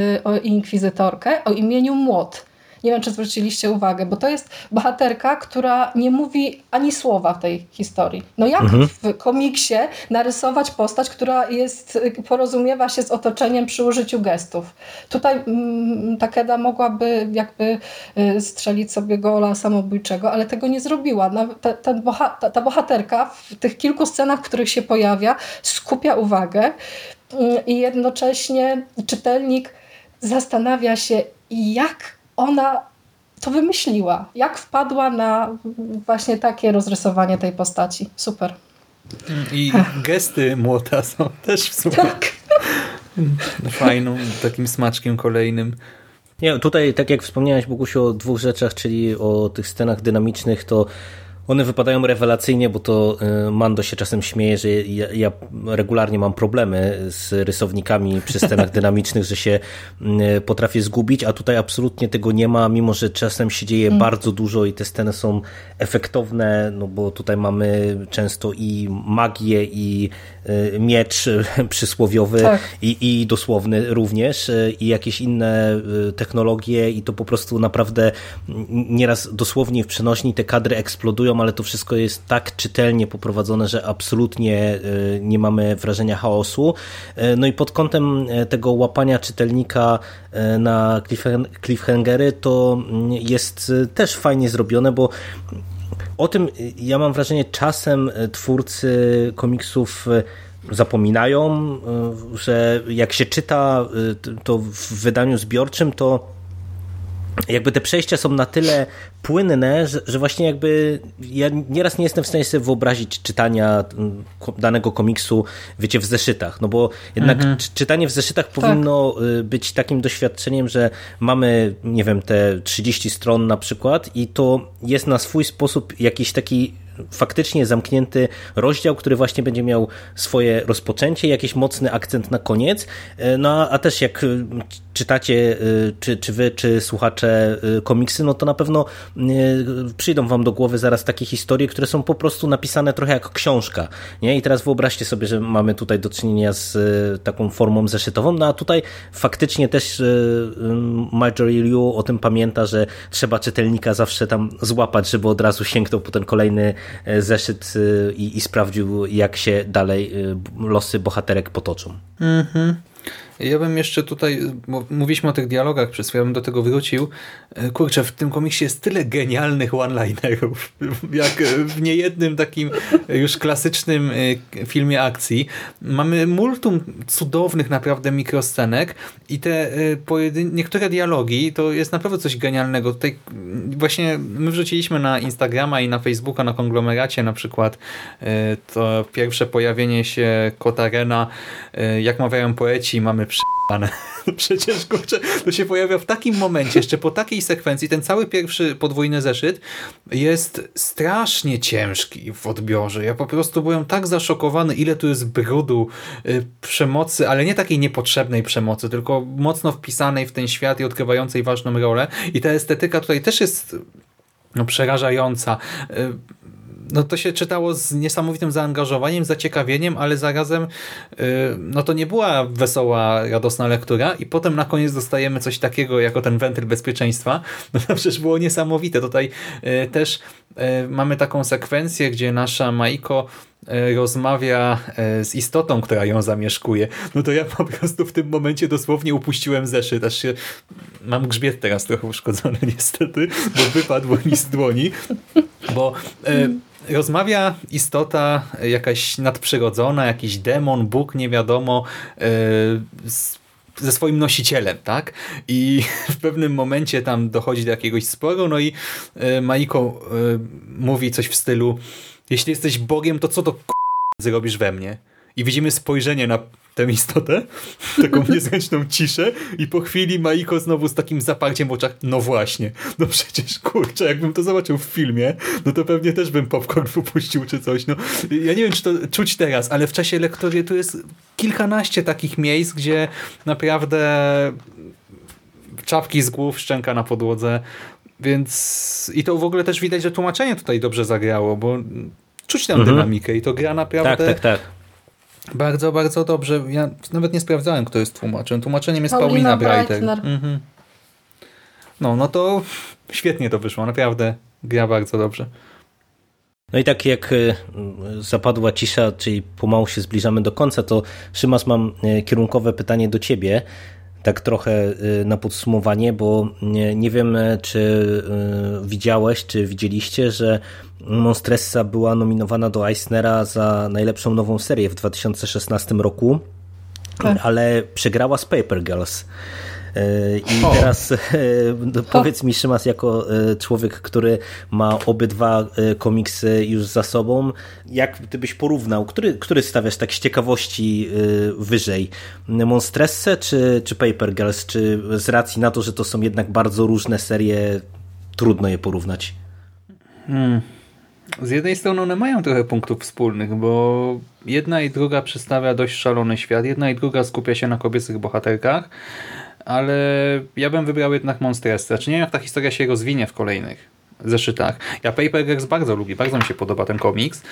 i inkwizytorkę o imieniu Młot. Nie wiem, czy zwróciliście uwagę, bo to jest bohaterka, która nie mówi ani słowa w tej historii. No jak mhm. w komiksie narysować postać, która jest, porozumiewa się z otoczeniem przy użyciu gestów? Tutaj mm, Takeda mogłaby jakby y, strzelić sobie gola samobójczego, ale tego nie zrobiła. No, ta, ten boha ta, ta bohaterka w tych kilku scenach, w których się pojawia, skupia uwagę y, i jednocześnie czytelnik zastanawia się, jak ona to wymyśliła. Jak wpadła na właśnie takie rozrysowanie tej postaci. Super. I gesty młota są też w sumie tak. fajną, takim smaczkiem kolejnym. Nie, tutaj, tak jak wspomniałeś, Bogusiu, o dwóch rzeczach, czyli o tych scenach dynamicznych, to one wypadają rewelacyjnie, bo to y, Mando się czasem śmieje, że ja, ja regularnie mam problemy z rysownikami przy scenach dynamicznych, że się y, potrafię zgubić, a tutaj absolutnie tego nie ma, mimo że czasem się dzieje mm. bardzo dużo i te sceny są efektowne, no bo tutaj mamy często i magię, i y, miecz przysłowiowy, tak. i, i dosłowny również, i jakieś inne technologie, i to po prostu naprawdę nieraz dosłownie w przenośni te kadry eksplodują ale to wszystko jest tak czytelnie poprowadzone, że absolutnie e, nie mamy wrażenia chaosu. E, no i pod kątem e, tego łapania czytelnika na cliffhangery to mm, jest też fajnie zrobione, bo o tym ja mam wrażenie czasem twórcy komiksów zapominają, że jak się czyta to w wydaniu zbiorczym, to jakby te przejścia są na tyle płynne, że, że, właśnie jakby ja nieraz nie jestem w stanie sobie wyobrazić czytania mm, danego komiksu, wiecie, w zeszytach, no bo jednak mhm. czytanie w zeszytach tak. powinno y, być takim doświadczeniem, że mamy, nie wiem, te 30 stron na przykład i to jest na swój sposób jakiś taki faktycznie zamknięty rozdział, który właśnie będzie miał swoje rozpoczęcie, jakiś mocny akcent na koniec. E, no a też jak e, czytacie, e, czy, czy wy, czy słuchacze komiksy, no to na pewno przyjdą wam do głowy zaraz takie historie, które są po prostu napisane trochę jak książka. Nie? I teraz wyobraźcie sobie, że mamy tutaj do czynienia z taką formą zeszytową, no a tutaj faktycznie też Marjorie Liu o tym pamięta, że trzeba czytelnika zawsze tam złapać, żeby od razu sięgnął po ten kolejny zeszyt e, i, i sprawdził, jak się dalej e, losy bohaterek potoczą. Mhm. Ja bym jeszcze tutaj, mówiliśmy o tych dialogach przez ja bym do tego wrócił. E, kurczę, w tym komiksie jest tyle genialnych one-linerów, jak w niejednym takim już klasycznym e, filmie akcji. Mamy multum cudownych naprawdę mikroscenek i te e, niektóre dialogi to jest naprawdę coś genialnego. Tutaj właśnie my wrzuciliśmy na Instagrama i na Facebooka na konglomeracie na przykład to pierwsze pojawienie się Kotarena, jak mawiają poeci, mamy ale Przecież kurczę, to się pojawia w takim momencie, jeszcze po takiej sekwencji, ten cały pierwszy podwójny zeszyt jest strasznie ciężki w odbiorze. Ja po prostu byłem tak zaszokowany, ile tu jest brudu, y, przemocy, ale nie takiej niepotrzebnej przemocy, tylko mocno wpisanej w ten świat i odgrywającej ważną rolę. I ta estetyka tutaj też jest no, przerażająca. Y, no to się czytało z niesamowitym zaangażowaniem, zaciekawieniem, ale zarazem yy, no to nie była wesoła, radosna lektura i potem na koniec dostajemy coś takiego jako ten wentyl bezpieczeństwa. No to przecież było niesamowite. Tutaj yy, też yy, mamy taką sekwencję, gdzie nasza Maiko y, rozmawia y, z istotą, która ją zamieszkuje, no to ja po prostu w tym momencie dosłownie upuściłem zeszyt, aż się mam grzbiet teraz trochę uszkodzony niestety, bo wypadł mi z dłoni, bo y, rozmawia istota jakaś nadprzyrodzona, jakiś demon, Bóg, nie wiadomo, yy, ze swoim nosicielem, tak? I w pewnym momencie tam dochodzi do jakiegoś sporu, no i Maiko mówi coś w stylu jeśli jesteś Bogiem, to co to zrobisz we mnie? I widzimy spojrzenie na tę istotę, taką niezręczną ciszę i po chwili Maiko znowu z takim zaparciem w oczach, no właśnie, no przecież kurczę, jakbym to zobaczył w filmie, no to pewnie też bym popcorn wypuścił czy coś, no ja nie wiem, czy to czuć teraz, ale w czasie lektury tu jest kilkanaście takich miejsc, gdzie naprawdę czapki z głów, szczęka na podłodze, więc i to w ogóle też widać, że tłumaczenie tutaj dobrze zagrało, bo czuć tę mhm. dynamikę i to gra naprawdę tak, tak, tak. Bardzo, bardzo dobrze. Ja nawet nie sprawdzałem, kto jest tłumaczem. Tłumaczeniem jest Paulina, Paulina Breiter. Mhm. No, no to świetnie to wyszło. Naprawdę gra bardzo dobrze. No i tak jak e, zapadła cisza, czyli pomału się zbliżamy do końca, to Szymas mam e, kierunkowe pytanie do ciebie tak trochę y, na podsumowanie, bo nie, wiem, czy y, widziałeś, czy widzieliście, że Monstressa była nominowana do Eisnera za najlepszą nową serię w 2016 roku, tak. ale przegrała z Paper Girls. I o. teraz e, powiedz mi, Szymas, jako e, człowiek, który ma obydwa e, komiksy już za sobą, jak gdybyś porównał, który, który stawiasz tak z ciekawości wyżej? Monstresse czy, czy Paper Girls? Czy z racji na to, że to są jednak bardzo różne serie, trudno je porównać? Hmm. Z jednej strony one mają trochę punktów wspólnych, bo jedna i druga przedstawia dość szalony świat, jedna i druga skupia się na kobiecych bohaterkach, ale ja bym wybrał jednak Monstress. Znaczy nie wiem, jak ta historia się rozwinie w kolejnych zeszytach. Ja Paper Girls bardzo lubię, bardzo mi się podoba ten komiks,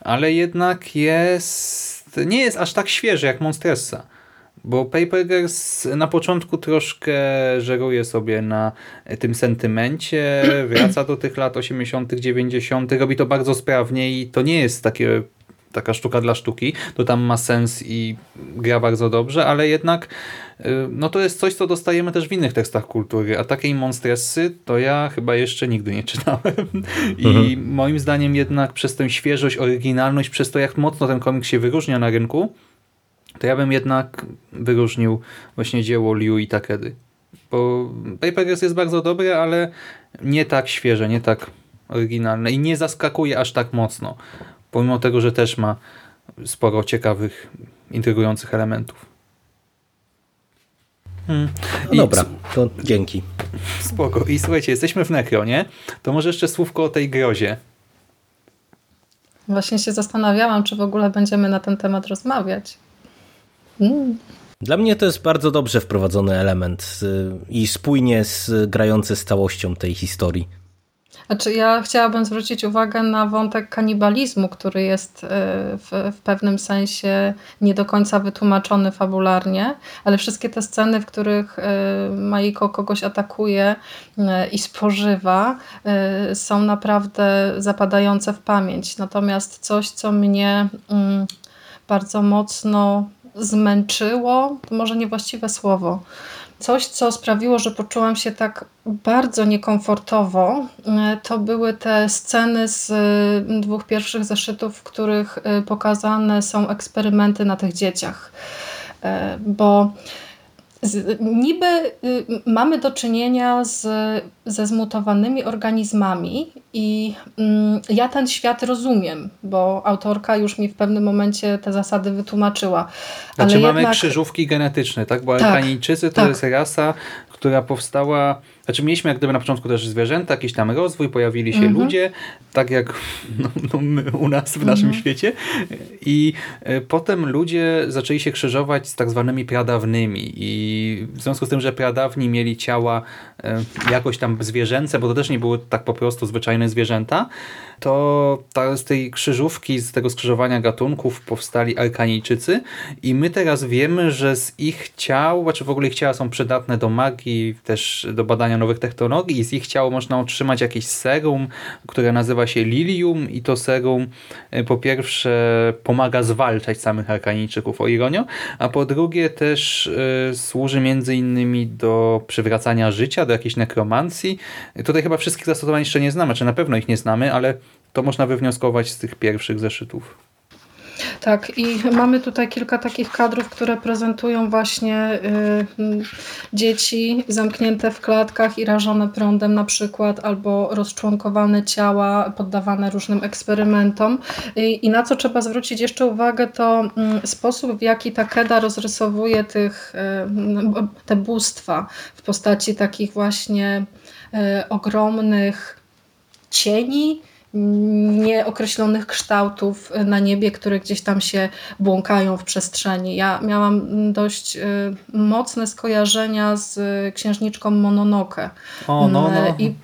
ale jednak jest nie jest aż tak świeży jak Monstressa. Bo Paper Girls na początku troszkę żeruje sobie na tym sentymencie, wraca do tych lat 80., 90., robi to bardzo sprawnie i to nie jest takie taka sztuka dla sztuki, to tam ma sens i gra bardzo dobrze, ale jednak no to jest coś, co dostajemy też w innych tekstach kultury, a takiej monstressy to ja chyba jeszcze nigdy nie czytałem i mhm. moim zdaniem jednak przez tę świeżość, oryginalność, przez to jak mocno ten komiks się wyróżnia na rynku, to ja bym jednak wyróżnił właśnie dzieło Liu i Takedy. Bo Paper Girls jest bardzo dobre, ale nie tak świeże, nie tak oryginalne i nie zaskakuje aż tak mocno. Pomimo tego, że też ma sporo ciekawych, intrygujących elementów. Hmm. No dobra, to dzięki. Spoko. I słuchajcie, jesteśmy w Nekronie, to może jeszcze słówko o tej grozie. Właśnie się zastanawiałam, czy w ogóle będziemy na ten temat rozmawiać. Mm. Dla mnie to jest bardzo dobrze wprowadzony element y, i spójnie z, grający z całością tej historii. Znaczy, ja chciałabym zwrócić uwagę na wątek kanibalizmu, który jest e, w, w, pewnym sensie nie do końca wytłumaczony fabularnie, ale wszystkie te sceny, w których e, Maiko kogoś atakuje e, i spożywa, są naprawdę zapadające w pamięć. Natomiast coś, co mnie mm, bardzo mocno zmęczyło, to może niewłaściwe słowo, Coś, co sprawiło, że poczułam się tak bardzo niekomfortowo, e, to były te sceny z e, dwóch pierwszych zeszytów, w których e, pokazane są eksperymenty na tych dzieciach. Bo niby y, mamy do czynienia z, ze zmutowanymi organizmami i mm, ja ten świat rozumiem, bo autorka już mi w pewnym momencie te zasady wytłumaczyła. Znaczy Ale mamy jednak... krzyżówki genetyczne, tak? Bo tak, to tak. jest rasa, która powstała znaczy mieliśmy jak gdyby na początku też zwierzęta, jakiś tam rozwój, pojawili się mhm. ludzie, tak jak no, no u nas w naszym mhm. świecie i e, potem ludzie zaczęli się krzyżować z tak zwanymi pradawnymi i w związku z tym, że pradawni mieli ciała e, jakoś tam zwierzęce, bo to też nie były tak po prostu zwyczajne zwierzęta, to ta, z tej krzyżówki, z tego skrzyżowania gatunków powstali Arkanijczycy i my teraz wiemy, że z ich ciał, znaczy w ogóle ich ciała są przydatne do magii, też do badania nowych technologii i z ich ciał można otrzymać jakieś serum, które nazywa się Lilium i to serum e, po pierwsze pomaga zwalczać samych Arkanijczyków, o ironio, a po drugie też y, służy między innymi do przywracania życia, do jakiejś nekromancji. Tutaj chyba wszystkich zastosowań jeszcze nie znamy, czy na pewno ich nie znamy, ale to można wywnioskować z tych pierwszych zeszytów. Tak, i mamy tutaj kilka takich kadrów, które prezentują właśnie y, dzieci zamknięte w klatkach i rażone prądem na przykład, albo rozczłonkowane ciała poddawane różnym eksperymentom. I, I, na co trzeba zwrócić jeszcze uwagę, to y, sposób, w jaki Takeda rozrysowuje tych, y, te bóstwa w postaci takich właśnie y, ogromnych cieni, nieokreślonych kształtów na niebie, które gdzieś tam się błąkają w przestrzeni. Ja miałam dość y, mocne skojarzenia z księżniczką Mononoke. O, no, no. I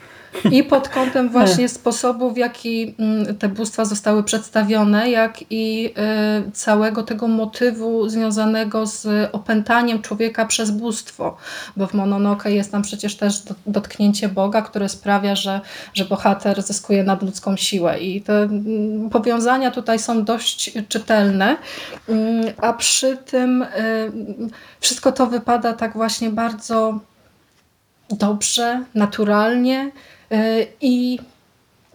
i pod kątem właśnie sposobu, w jaki mm, te bóstwa zostały przedstawione, jak i y, całego tego motywu związanego z opętaniem człowieka przez bóstwo. Bo w Mononoke jest tam przecież też dotknięcie Boga, które sprawia, że, że bohater zyskuje nadludzką siłę. I te mm, powiązania tutaj są dość czytelne, mm, a przy tym y, wszystko to wypada tak właśnie bardzo dobrze, naturalnie, I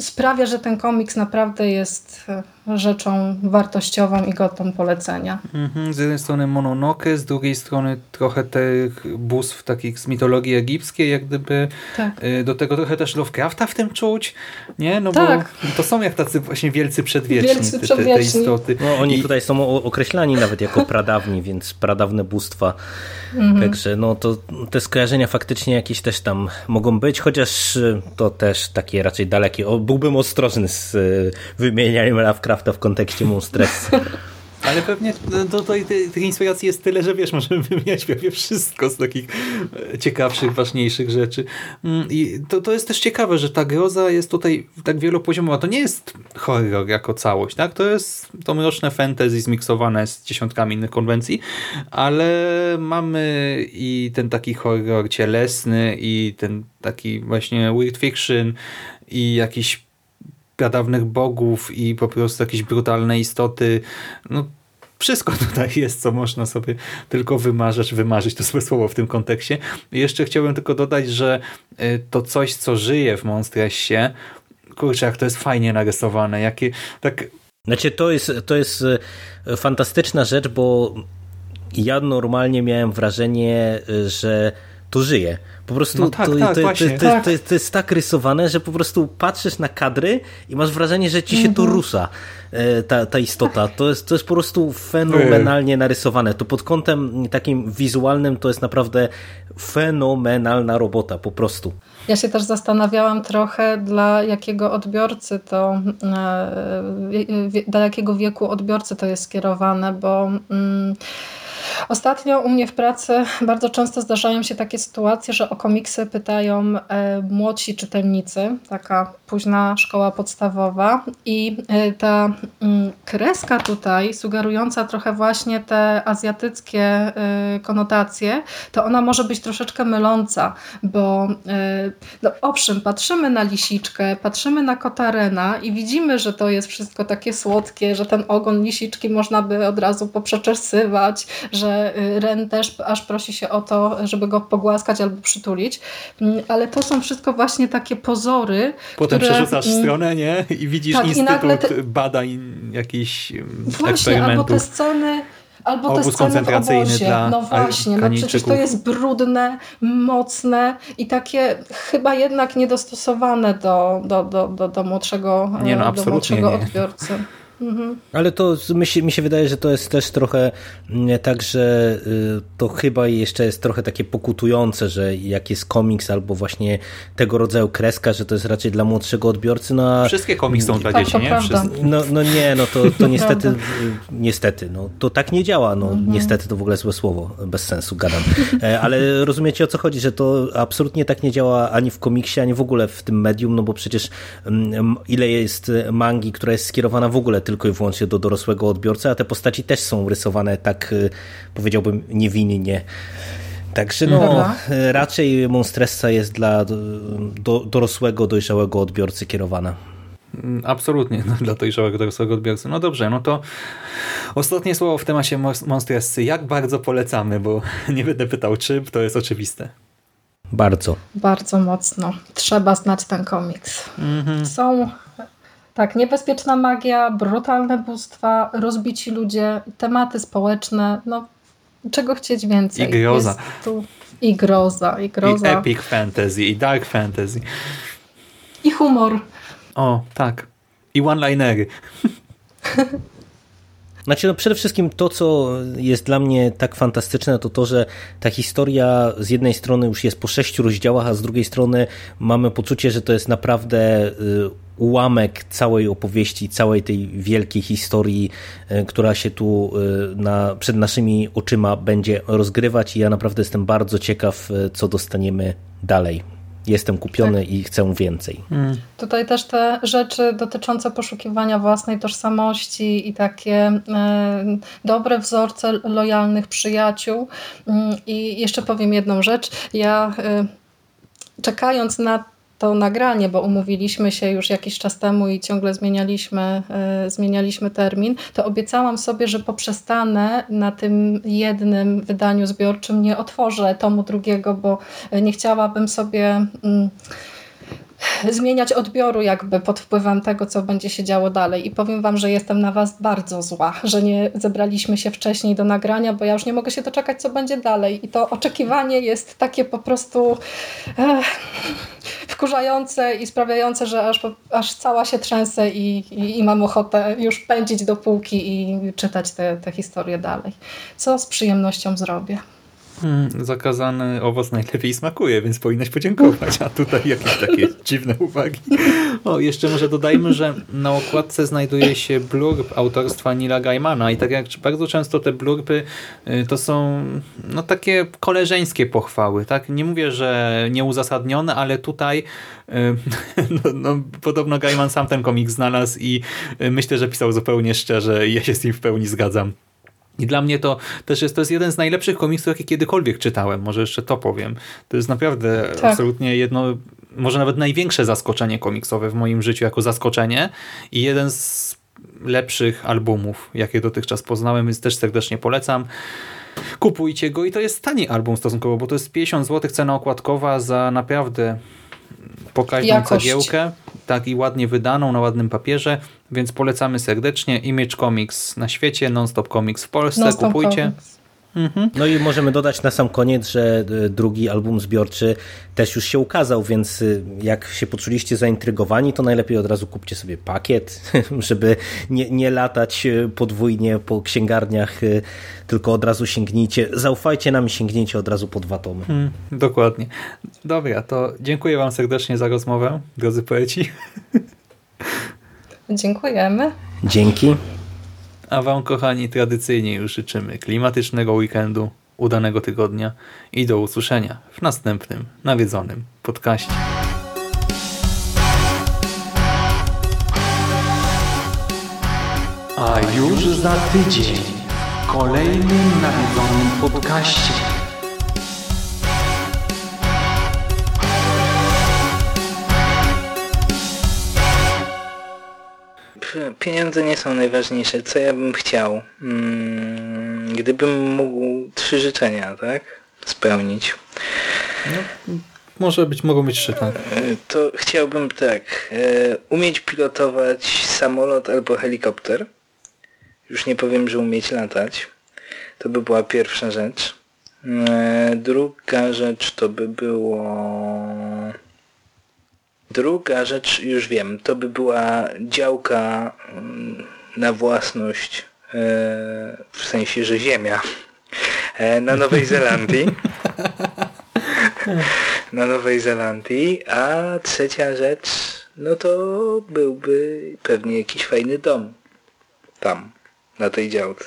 sprawia, że ten komiks naprawdę jest e, rzeczą wartościową i godną polecenia. Mhm, z jednej strony Mononoke, z drugiej strony trochę tych bóstw takich z mitologii egipskiej, jak gdyby tak. Y, do tego trochę też Lovecrafta w tym czuć, nie? No tak. bo to są jak tacy właśnie wielcy przedwieczni, wielcy te, te, te, istoty. No oni I... tutaj są określani nawet jako pradawni, więc pradawne bóstwa. Mhm. Także no to te skojarzenia faktycznie jakieś też tam mogą być, chociaż to też takie raczej dalekie. O, byłbym ostrożny z y, wymienianiem Lovecrafta Lovecrafta w kontekście Monstress. Ale pewnie do, do, tych inspiracji jest tyle, że wiesz, możemy wymieniać prawie wszystko z takich e, ciekawszych, ważniejszych rzeczy. Mm, I to, to jest też ciekawe, że ta groza jest tutaj tak wielopoziomowa. To nie jest horror jako całość, tak? To jest to mroczne fantasy zmiksowane z dziesiątkami innych konwencji, ale mamy i ten taki horror cielesny i ten taki właśnie weird fiction i jakiś pradawnych bogów i po prostu jakieś brutalne istoty. No, wszystko tutaj jest, co można sobie tylko wymarzyć, wymarzyć to złe słowo w tym kontekście. I jeszcze chciałbym tylko dodać, że y, to coś, co żyje w Monstressie, kurczę, jak to jest fajnie narysowane, jakie tak... Znaczy, to jest, to jest y, fantastyczna rzecz, bo ja normalnie miałem wrażenie, y, że to żyje. Po prostu No tak, to, tak, to, to, to, Tak. to, to jest tak rysowane, że po prostu patrzysz na kadry i masz wrażenie, że ci się to rusza, e, ta, ta istota. To jest, to jest po prostu fenomenalnie narysowane. To pod kątem takim wizualnym to jest naprawdę fenomenalna robota, po prostu. Ja się też zastanawiałam trochę, dla jakiego odbiorcy to, e, wie- dla jakiego wieku odbiorcy to jest skierowane, bo mm, ostatnio u mnie w pracy bardzo często zdarzają się takie sytuacje, że o komiksy pytają e, młodsi czytelnicy, taka późna szkoła podstawowa i e, ta mm, kreska tutaj sugerująca trochę właśnie te azjatyckie e, konotacje, to ona może być troszeczkę myląca, bo no owszem, patrzymy na lisiczkę, patrzymy na kotarena i widzimy, że to jest wszystko takie słodkie, że ten ogon lisiczki można by od razu poprzeczesywać, że y, Ren też aż prosi się o to, żeby go pogłaskać albo przytulić, Mm, ale to są wszystko właśnie takie pozory, Potem które, przerzucasz mm, stronę, nie? I widzisz tak, Instytut te- Badań jakichś mm, Właśnie, albo te sceny, albo te Obóz sceny w obozie. dla No właśnie, no przecież to jest brudne, mocne i takie chyba jednak niedostosowane do, do, do, do, do młodszego, Nie, no, do absolutnie młodszego nie. odbiorcy. Mhm. Ale to mi się, mi się wydaje, że to jest też trochę mm, tak, że y, to chyba jeszcze jest trochę takie pokutujące, że jak jest komiks albo właśnie tego rodzaju kreska, że to jest raczej dla młodszego odbiorcy. No, a- Wszystkie komiksy są dla Tak, dzieci, to nie? no, no nie, no to, to niestety, y, niestety, no to tak nie działa, no niestety to w ogóle złe słowo, bez sensu, gadam. E, Ale rozumiecie o co chodzi, że to absolutnie tak nie działa ani w komiksie, ani w ogóle w tym medium, no bo przecież mm, ile jest mangi, która jest skierowana w ogóle tylko i wyłącznie do dorosłego odbiorcy, a te postaci też są rysowane tak, y, powiedziałbym, niewinnie. Także no, Dobra. y, raczej Monstressa jest dla y, do, dorosłego, dojrzałego odbiorcy kierowana. Mm, Absolutnie, no, dla dojrzałego dorosłego odbiorcy. No dobrze, no to ostatnie słowo w temacie Monstressy. Jak bardzo polecamy, bo nie będę pytał czy, to jest oczywiste. Bardzo. Bardzo mocno. Trzeba znać ten komiks. Są tak, niebezpieczna magia, brutalne bóstwa, rozbici ludzie, tematy społeczne, no czego chcieć więcej. I groza. Tu I groza, i I groza. epic fantasy, i dark fantasy. I humor. O, tak. I one-linery. Znaczy, no przede wszystkim to, co jest dla mnie tak fantastyczne, to to, że ta historia z jednej strony już jest po sześciu rozdziałach, a z drugiej strony mamy poczucie, że to jest naprawdę y, ułamek całej opowieści, całej tej wielkiej historii, y, która się tu y, na, przed naszymi oczyma będzie rozgrywać i ja naprawdę jestem bardzo ciekaw, y, co dostaniemy dalej. Jestem kupiony i chcę więcej. Tutaj też te rzeczy dotyczące poszukiwania własnej tożsamości i takie e, dobre wzorce lojalnych przyjaciół. Mm, I jeszcze powiem jedną rzecz. Ja e, czekając na to nagranie, bo umówiliśmy się już jakiś czas temu i ciągle zmienialiśmy, e, zmienialiśmy termin, to obiecałam sobie, że poprzestanę na tym jednym wydaniu zbiorczym, nie otworzę tomu drugiego, bo nie chciałabym sobie mm, zmieniać odbioru jakby pod wpływem tego, co będzie się działo dalej. I powiem wam, że jestem na was bardzo zła, że nie zebraliśmy się wcześniej do nagrania, bo ja już nie mogę się doczekać, co będzie dalej. I to oczekiwanie jest takie po prostu eh, wkurzające i sprawiające, że aż, aż cała się trzęsę i, i, i mam ochotę już pędzić do półki i czytać te, te historie dalej. Co z przyjemnością zrobię. Hmm, zakazany owoc najlepiej smakuje, więc powinnaś podziękować. A tutaj jakieś takie dziwne uwagi. O, jeszcze może dodajmy, że na okładce znajduje się blurb autorstwa Nila Gaimana i tak jak bardzo często te blurby y, to są no takie koleżeńskie pochwały. tak Nie mówię, że nieuzasadnione, ale tutaj y, no, no, podobno Gaiman sam ten komik znalazł i y, myślę, że pisał zupełnie szczerze i ja się z nim w pełni zgadzam. I dla mnie to też jest, to jest jeden z najlepszych komiksów, jakie kiedykolwiek czytałem. Może jeszcze to powiem. To jest naprawdę Tak. absolutnie jedno, może nawet największe zaskoczenie komiksowe w moim życiu jako zaskoczenie i jeden z lepszych albumów, jakie dotychczas poznałem, więc też serdecznie polecam. Kupujcie go i to jest tani album stosunkowo, bo to jest 50 zł cena okładkowa za naprawdę pokaźną Jakość. cegiełkę, tak i ładnie wydaną na ładnym papierze, więc polecamy serdecznie. Image Comics na świecie, Nonstop Comics w Polsce, Non-stop kupujcie. comics. No i możemy dodać na sam koniec, że y, drugi album zbiorczy też już się ukazał, więc y, jak się poczuliście zaintrygowani, to najlepiej od razu kupcie sobie pakiet, żeby nie, nie latać y, podwójnie po księgarniach, tylko od razu sięgnijcie. Zaufajcie nam i sięgnijcie od razu po dwa tomy. Mm, dokładnie. Dobra, to dziękuję Wam serdecznie za rozmowę, drodzy poeci. Dziękujemy. Dzięki. A Wam, kochani, tradycyjnie już życzymy klimatycznego weekendu, udanego tygodnia i do usłyszenia w następnym nawiedzonym podcaście. A już za tydzień w kolejnym nawiedzonym podcaście. Pieniądze nie są najważniejsze. Co ja bym chciał? Mm, gdybym mógł trzy życzenia, tak? Spełnić. Może być, mogą być trzy, tak? E, To chciałbym tak. e, Umieć pilotować samolot albo helikopter. Już nie powiem, że umieć latać. To by była pierwsza rzecz. E, Druga rzecz to by było... Druga rzecz, już wiem, to by była działka mm, na własność, e, w sensie, że ziemia, e, na Nowej Zelandii. na Nowej Zelandii, a trzecia rzecz, no to byłby pewnie jakiś fajny dom tam, na tej działce.